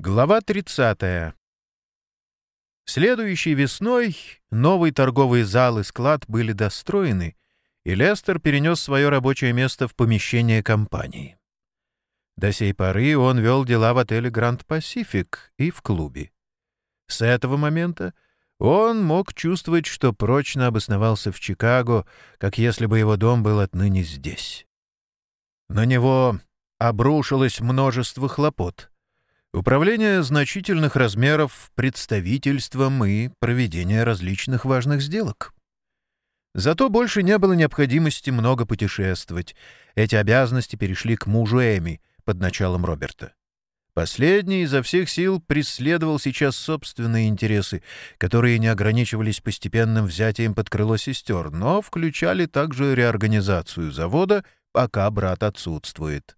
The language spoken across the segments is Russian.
Глава 30. Следующей весной новый торговый зал и склад были достроены, и Лестер перенес свое рабочее место в помещение компании. До сей поры он вел дела в отеле «Гранд Пасифик» и в клубе. С этого момента он мог чувствовать, что прочно обосновался в Чикаго, как если бы его дом был отныне здесь. На него обрушилось множество хлопот — Управление значительных размеров представительством и проведение различных важных сделок. Зато больше не было необходимости много путешествовать. Эти обязанности перешли к мужу Эми под началом Роберта. Последний изо всех сил преследовал сейчас собственные интересы, которые не ограничивались постепенным взятием под крыло сестер, но включали также реорганизацию завода, пока брат отсутствует.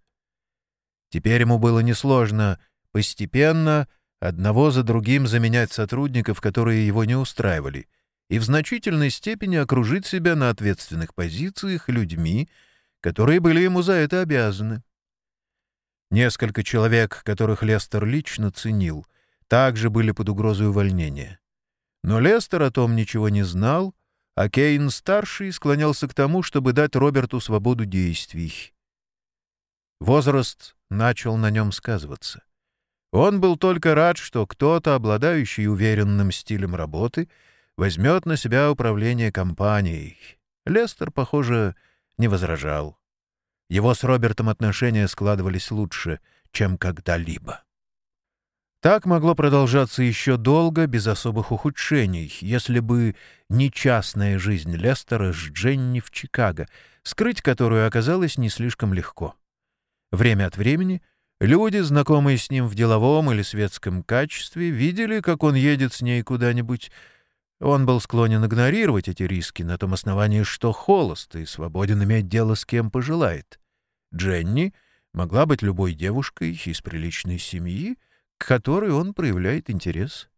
Теперь ему было несложно постепенно одного за другим заменять сотрудников, которые его не устраивали, и в значительной степени окружить себя на ответственных позициях людьми, которые были ему за это обязаны. Несколько человек, которых Лестер лично ценил, также были под угрозой увольнения. Но Лестер о том ничего не знал, а Кейн-старший склонялся к тому, чтобы дать Роберту свободу действий. Возраст начал на нем сказываться. Он был только рад, что кто-то, обладающий уверенным стилем работы, возьмет на себя управление компанией. Лестер, похоже, не возражал. Его с Робертом отношения складывались лучше, чем когда-либо. Так могло продолжаться еще долго, без особых ухудшений, если бы не частная жизнь Лестера с Дженни в Чикаго, скрыть которую оказалось не слишком легко. Время от времени Люди, знакомые с ним в деловом или светском качестве, видели, как он едет с ней куда-нибудь. Он был склонен игнорировать эти риски на том основании, что холост и свободен иметь дело с кем пожелает. Дженни могла быть любой девушкой из приличной семьи, к которой он проявляет интерес.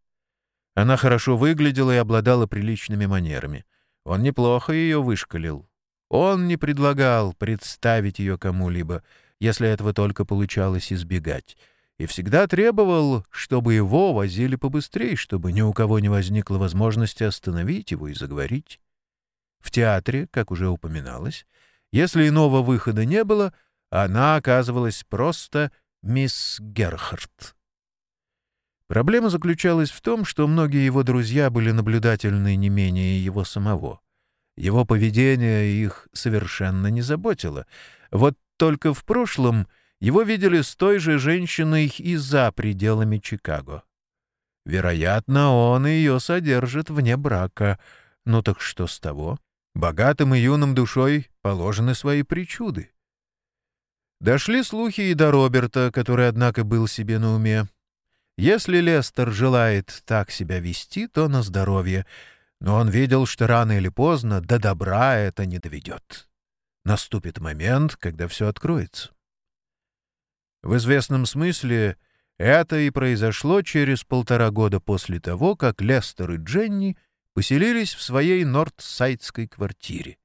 Она хорошо выглядела и обладала приличными манерами. Он неплохо ее вышкалил. Он не предлагал представить ее кому-либо — если этого только получалось избегать, и всегда требовал, чтобы его возили побыстрее, чтобы ни у кого не возникло возможности остановить его и заговорить. В театре, как уже упоминалось, если иного выхода не было, она оказывалась просто мисс Герхард. Проблема заключалась в том, что многие его друзья были наблюдательны не менее его самого. Его поведение их совершенно не заботило. Вот только в прошлом его видели с той же женщиной и за пределами Чикаго. Вероятно, он ее содержит вне брака. Ну так что с того? Богатым и юным душой положены свои причуды. Дошли слухи и до Роберта, который, однако, был себе на уме. Если Лестер желает так себя вести, то на здоровье, но он видел, что рано или поздно до добра это не доведет. Наступит момент, когда все откроется. В известном смысле это и произошло через полтора года после того, как Лестер и Дженни поселились в своей нордсайдской квартире.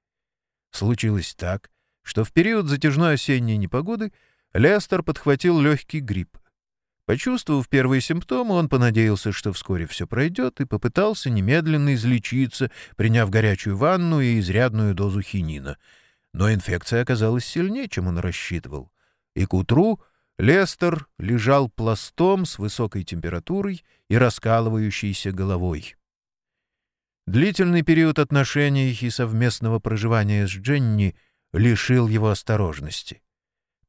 Случилось так, что в период затяжной осенней непогоды Лестер подхватил легкий грипп. Почувствовав первые симптомы, он понадеялся, что вскоре все пройдет, и попытался немедленно излечиться, приняв горячую ванну и изрядную дозу хинина — но инфекция оказалась сильнее, чем он рассчитывал. И к утру Лестер лежал пластом с высокой температурой и раскалывающейся головой. Длительный период отношений и совместного проживания с Дженни лишил его осторожности.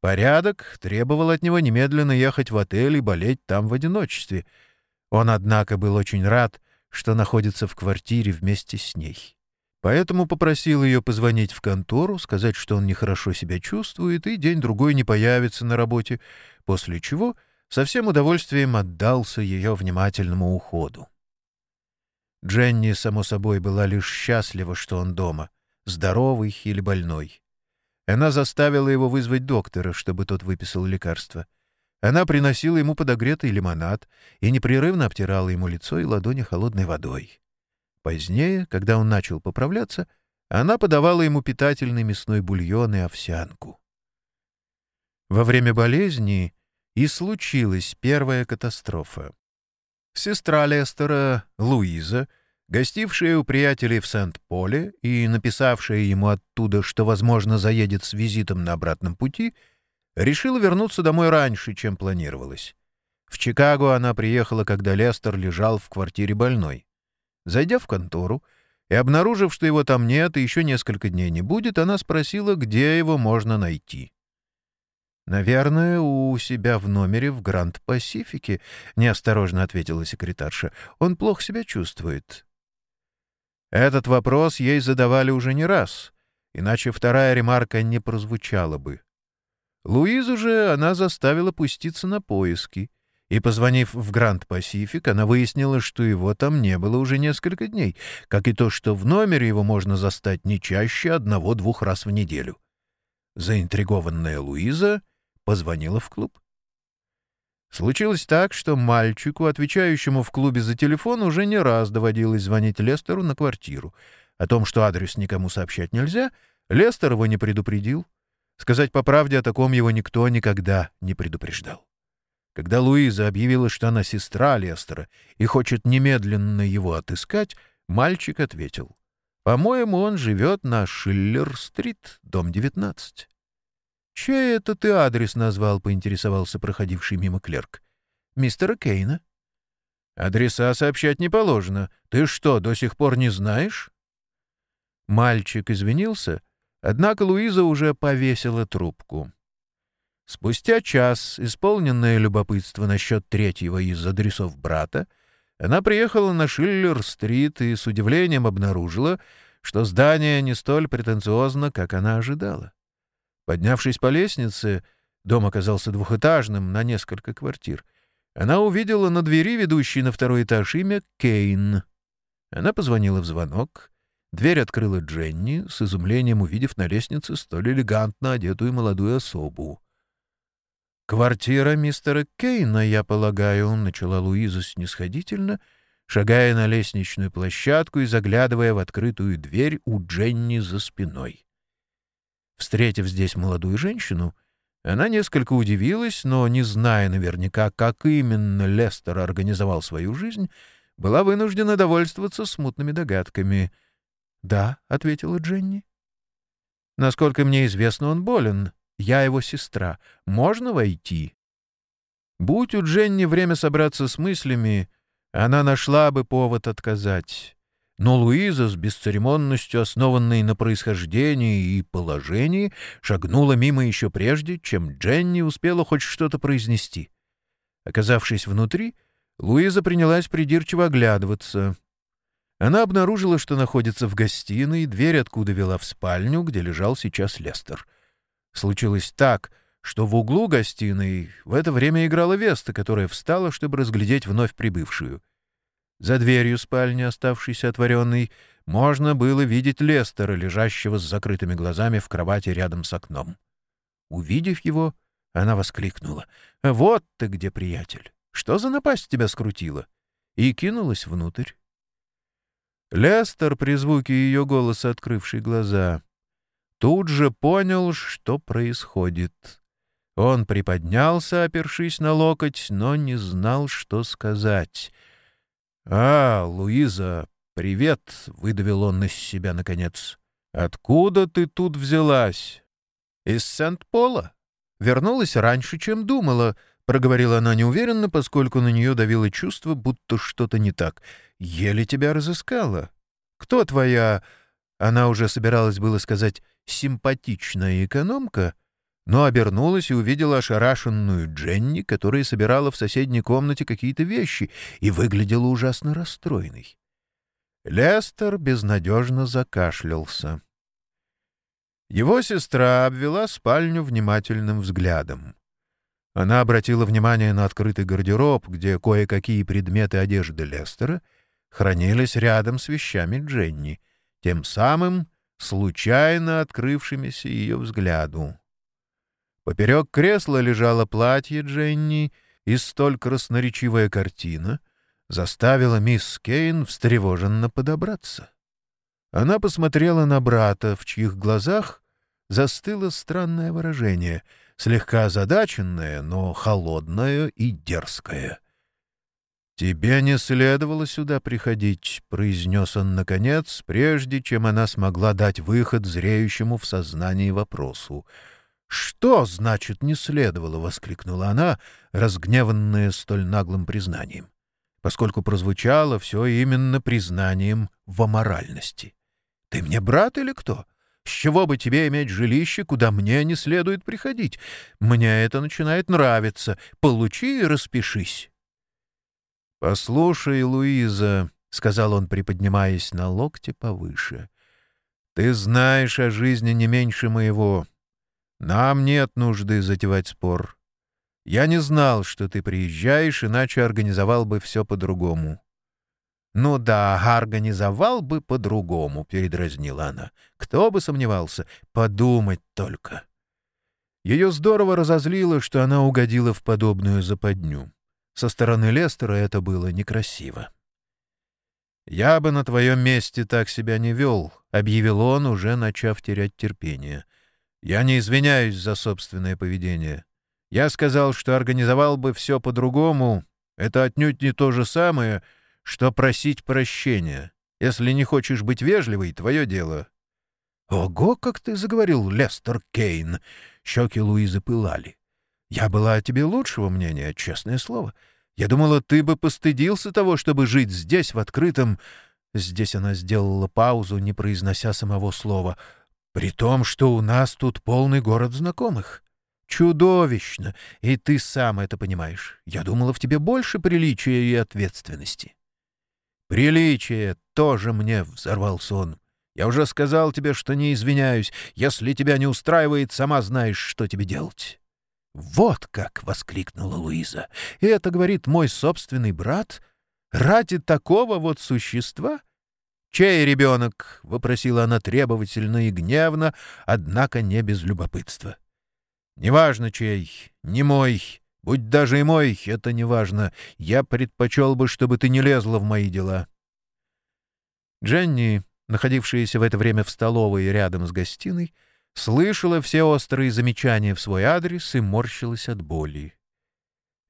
Порядок требовал от него немедленно ехать в отель и болеть там в одиночестве. Он, однако, был очень рад, что находится в квартире вместе с ней. Поэтому попросил ее позвонить в контору, сказать, что он нехорошо себя чувствует и день-другой не появится на работе, после чего со всем удовольствием отдался ее внимательному уходу. Дженни, само собой, была лишь счастлива, что он дома, здоровый или больной. Она заставила его вызвать доктора, чтобы тот выписал лекарство. Она приносила ему подогретый лимонад и непрерывно обтирала ему лицо и ладони холодной водой. Позднее, когда он начал поправляться, она подавала ему питательный мясной бульон и овсянку. Во время болезни и случилась первая катастрофа. Сестра Лестера, Луиза, гостившая у приятелей в Сент-Поле и написавшая ему оттуда, что, возможно, заедет с визитом на обратном пути, решила вернуться домой раньше, чем планировалось. В Чикаго она приехала, когда Лестер лежал в квартире больной. Зайдя в контору и обнаружив, что его там нет и еще несколько дней не будет, она спросила, где его можно найти. «Наверное, у себя в номере в Гранд-Пасифике», — неосторожно ответила секретарша. «Он плохо себя чувствует». Этот вопрос ей задавали уже не раз, иначе вторая ремарка не прозвучала бы. Луизу же она заставила пуститься на поиски, и, позвонив в Гранд Пасифик, она выяснила, что его там не было уже несколько дней, как и то, что в номере его можно застать не чаще одного-двух раз в неделю. Заинтригованная Луиза позвонила в клуб. Случилось так, что мальчику, отвечающему в клубе за телефон, уже не раз доводилось звонить Лестеру на квартиру. О том, что адрес никому сообщать нельзя, Лестер его не предупредил. Сказать по правде, о таком его никто никогда не предупреждал. Когда Луиза объявила, что она сестра Лестера и хочет немедленно его отыскать, мальчик ответил. «По-моему, он живет на Шиллер-стрит, дом 19». «Чей это ты адрес назвал?» — поинтересовался проходивший мимо клерк. «Мистера Кейна». «Адреса сообщать не положено. Ты что, до сих пор не знаешь?» Мальчик извинился, однако Луиза уже повесила трубку. Спустя час, исполненное любопытство насчет третьего из адресов брата, она приехала на Шиллер-стрит и с удивлением обнаружила, что здание не столь претенциозно, как она ожидала. Поднявшись по лестнице, дом оказался двухэтажным, на несколько квартир, она увидела на двери, ведущей на второй этаж, имя Кейн. Она позвонила в звонок. Дверь открыла Дженни, с изумлением увидев на лестнице столь элегантно одетую молодую особу. «Квартира мистера Кейна, я полагаю», — начала Луиза снисходительно, шагая на лестничную площадку и заглядывая в открытую дверь у Дженни за спиной. Встретив здесь молодую женщину, она несколько удивилась, но, не зная наверняка, как именно Лестер организовал свою жизнь, была вынуждена довольствоваться смутными догадками. «Да», — ответила Дженни. «Насколько мне известно, он болен. Я его сестра. Можно войти?» Будь у Дженни время собраться с мыслями, она нашла бы повод отказать. Но Луиза, с бесцеремонностью, основанной на происхождении и положении, шагнула мимо еще прежде, чем Дженни успела хоть что-то произнести. Оказавшись внутри, Луиза принялась придирчиво оглядываться. Она обнаружила, что находится в гостиной, дверь откуда вела в спальню, где лежал сейчас Лестер — Случилось так, что в углу гостиной в это время играла Веста, которая встала, чтобы разглядеть вновь прибывшую. За дверью спальни, оставшейся отворенной, можно было видеть Лестера, лежащего с закрытыми глазами в кровати рядом с окном. Увидев его, она воскликнула. «Вот ты где, приятель! Что за напасть тебя скрутила?» И кинулась внутрь. Лестер, при звуке ее голоса, открывший глаза, тут же понял, что происходит. Он приподнялся, опершись на локоть, но не знал, что сказать. «А, Луиза, привет!» — выдавил он из себя наконец. «Откуда ты тут взялась?» «Из Сент-Пола. Вернулась раньше, чем думала», — проговорила она неуверенно, поскольку на нее давило чувство, будто что-то не так. «Еле тебя разыскала. Кто твоя...» Она уже собиралась было сказать симпатичная экономка, но обернулась и увидела ошарашенную Дженни, которая собирала в соседней комнате какие-то вещи и выглядела ужасно расстроенной. Лестер безнадежно закашлялся. Его сестра обвела спальню внимательным взглядом. Она обратила внимание на открытый гардероб, где кое-какие предметы одежды Лестера хранились рядом с вещами Дженни, тем самым случайно открывшимися ее взгляду. Поперек кресла лежало платье Дженни, и столь красноречивая картина заставила мисс Кейн встревоженно подобраться. Она посмотрела на брата, в чьих глазах застыло странное выражение, слегка озадаченное, но холодное и дерзкое. «Тебе не следовало сюда приходить», — произнес он наконец, прежде чем она смогла дать выход зреющему в сознании вопросу. «Что значит «не следовало»?» — воскликнула она, разгневанная столь наглым признанием, поскольку прозвучало все именно признанием в аморальности. «Ты мне брат или кто? С чего бы тебе иметь жилище, куда мне не следует приходить? Мне это начинает нравиться. Получи и распишись». «Послушай, Луиза», — сказал он, приподнимаясь на локте повыше, — «ты знаешь о жизни не меньше моего. Нам нет нужды затевать спор. Я не знал, что ты приезжаешь, иначе организовал бы все по-другому. «Ну да, организовал бы по-другому», — передразнила она. «Кто бы сомневался? Подумать только». Ее здорово разозлило, что она угодила в подобную западню. Со стороны Лестера это было некрасиво. «Я бы на твоем месте так себя не вел», — объявил он, уже начав терять терпение. «Я не извиняюсь за собственное поведение. Я сказал, что организовал бы все по-другому. Это отнюдь не то же самое, — что просить прощения. Если не хочешь быть вежливой, твое дело. — Ого, как ты заговорил, Лестер Кейн! Щеки Луизы пылали. — Я была о тебе лучшего мнения, честное слово. Я думала, ты бы постыдился того, чтобы жить здесь, в открытом... Здесь она сделала паузу, не произнося самого слова. «При том, что у нас тут полный город знакомых. Чудовищно! И ты сам это понимаешь. Я думала, в тебе больше приличия и ответственности». «Приличие тоже мне!» — взорвался он. «Я уже сказал тебе, что не извиняюсь. Если тебя не устраивает, сама знаешь, что тебе делать». «Вот как!» — воскликнула Луиза. «И это говорит мой собственный брат? Ради такого вот существа?» «Чей ребенок?» — вопросила она требовательно и гневно, однако не без любопытства. «Неважно, чей, не мой. Будь даже и мой, это не важно. Я предпочел бы, чтобы ты не лезла в мои дела». Дженни, находившаяся в это время в столовой рядом с гостиной, слышала все острые замечания в свой адрес и морщилась от боли.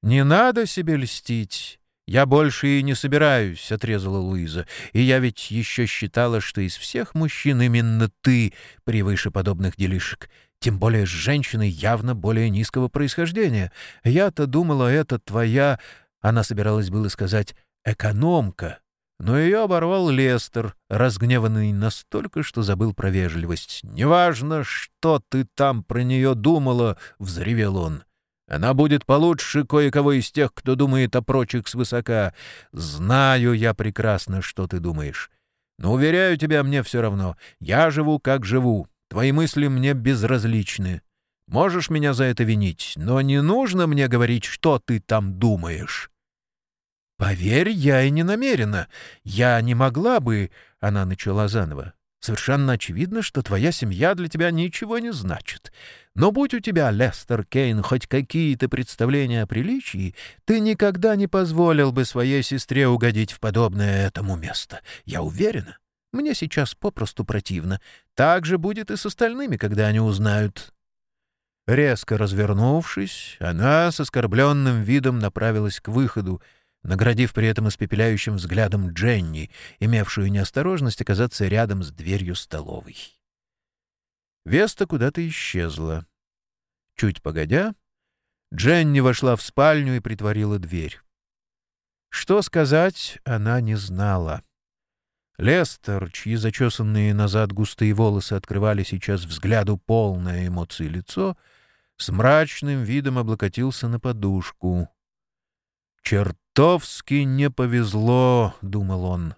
«Не надо себе льстить. Я больше и не собираюсь», — отрезала Луиза. «И я ведь еще считала, что из всех мужчин именно ты превыше подобных делишек тем более с женщиной явно более низкого происхождения. Я-то думала, это твоя...» Она собиралась было сказать «экономка», но ее оборвал Лестер, разгневанный настолько, что забыл про вежливость. «Неважно, что ты там про нее думала», — взревел он. «Она будет получше кое-кого из тех, кто думает о прочих свысока. Знаю я прекрасно, что ты думаешь. Но, уверяю тебя, мне все равно. Я живу, как живу. Твои мысли мне безразличны. Можешь меня за это винить, но не нужно мне говорить, что ты там думаешь». «Поверь, я и не намерена. Я не могла бы...» — она начала заново. «Совершенно очевидно, что твоя семья для тебя ничего не значит. Но будь у тебя, Лестер Кейн, хоть какие-то представления о приличии, ты никогда не позволил бы своей сестре угодить в подобное этому место. Я уверена. Мне сейчас попросту противно. Так же будет и с остальными, когда они узнают». Резко развернувшись, она с оскорбленным видом направилась к выходу, наградив при этом испепеляющим взглядом Дженни, имевшую неосторожность оказаться рядом с дверью столовой. Веста куда-то исчезла. Чуть погодя, Дженни вошла в спальню и притворила дверь. Что сказать, она не знала. Лестер, чьи зачесанные назад густые волосы открывали сейчас взгляду полное эмоции лицо, с мрачным видом облокотился на подушку. «Чертовски не повезло», — думал он.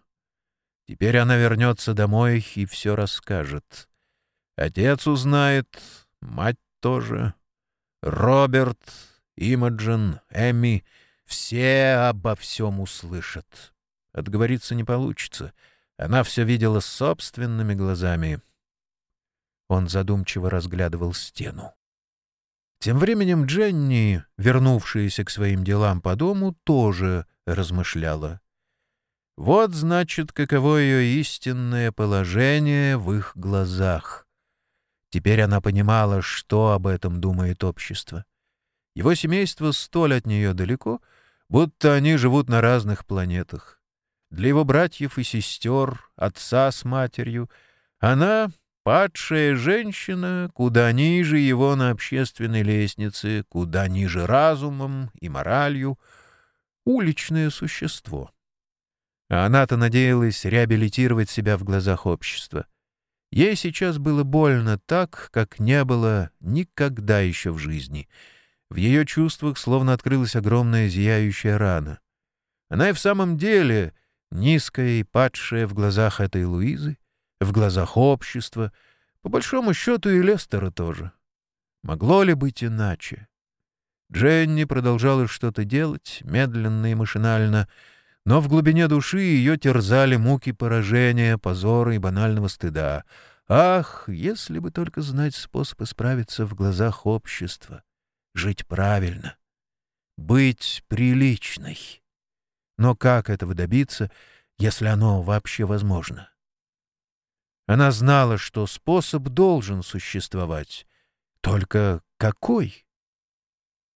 «Теперь она вернется домой и все расскажет. Отец узнает, мать тоже, Роберт, Имаджин, Эми — все обо всем услышат. Отговориться не получится». Она все видела собственными глазами. Он задумчиво разглядывал стену. Тем временем Дженни, вернувшаяся к своим делам по дому, тоже размышляла. Вот, значит, каково ее истинное положение в их глазах. Теперь она понимала, что об этом думает общество. Его семейство столь от нее далеко, будто они живут на разных планетах. Для его братьев и сестер, отца с матерью, она — падшая женщина, куда ниже его на общественной лестнице, куда ниже разумом и моралью, уличное существо. А она-то надеялась реабилитировать себя в глазах общества. Ей сейчас было больно так, как не было никогда еще в жизни. В ее чувствах словно открылась огромная зияющая рана. Она и в самом деле низкая и падшая в глазах этой Луизы, в глазах общества, по большому счету и Лестера тоже. Могло ли быть иначе? Дженни продолжала что-то делать, медленно и машинально, но в глубине души ее терзали муки поражения, позора и банального стыда. Ах, если бы только знать способ исправиться в глазах общества, жить правильно, быть приличной. Но как этого добиться, если оно вообще возможно? Она знала, что способ должен существовать. Только какой?